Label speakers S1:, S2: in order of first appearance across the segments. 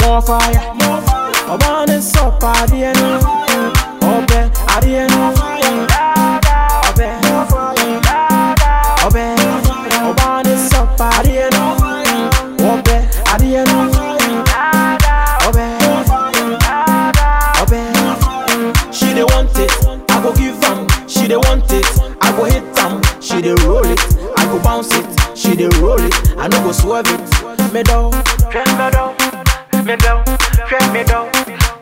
S1: more fire. Adìẹ nu. Ọbẹ̀ ọbẹ̀ ọba ni sọ̀pà adìẹ nu. Ọbẹ̀. She dey want it, I go give am. She dey want it, I go hit. She dey roll it, I go bounce it. She dey roll it, I no go swerve it. me down,
S2: dress me down, me down, dress me down.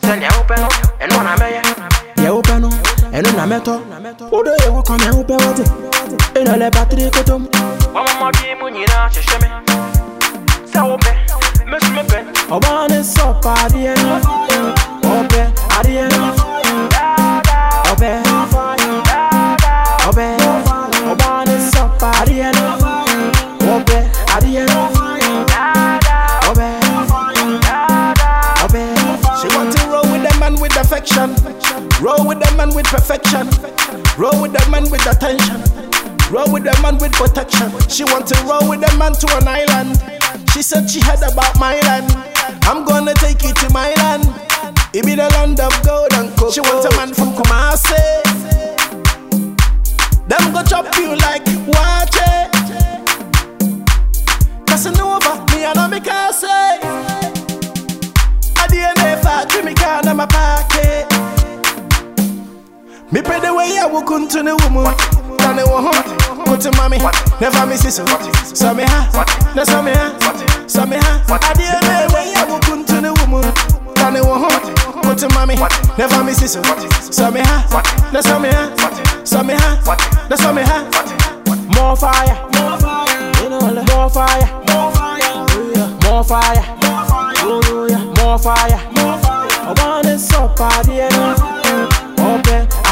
S2: Send you open, and
S1: when I'm here, you open, and when I'm at all, do you come and open with it? In a laboratory,
S2: go to. Mama, my beam, when you know, me.
S1: So open, miss me, Ben.
S3: I want to stop, I didn't. Man with affection. Roll with the man with perfection. Roll with the man with attention. Roll with the man with protection. She want to roll with the man to an island. She said she heard about my land. I'm gonna take you to my land. It be the land of gold and cocoa. She want a man from Kumasi. Them go chop you like waakye. Me pay the way I walk into the woman. Tell the woman, put to mommy, never miss it. So me ha, no so me ha, so me ha. I DNA way I walk into the woman. Tell the woman, put to mommy, never miss it. So me ha, no so me ha, so me ha, no so me ha.
S1: More fire, more fire, more fire, more fire, more fire. Ọba ni sọ̀pà adìẹ nu. Ọbẹ̀ adìẹ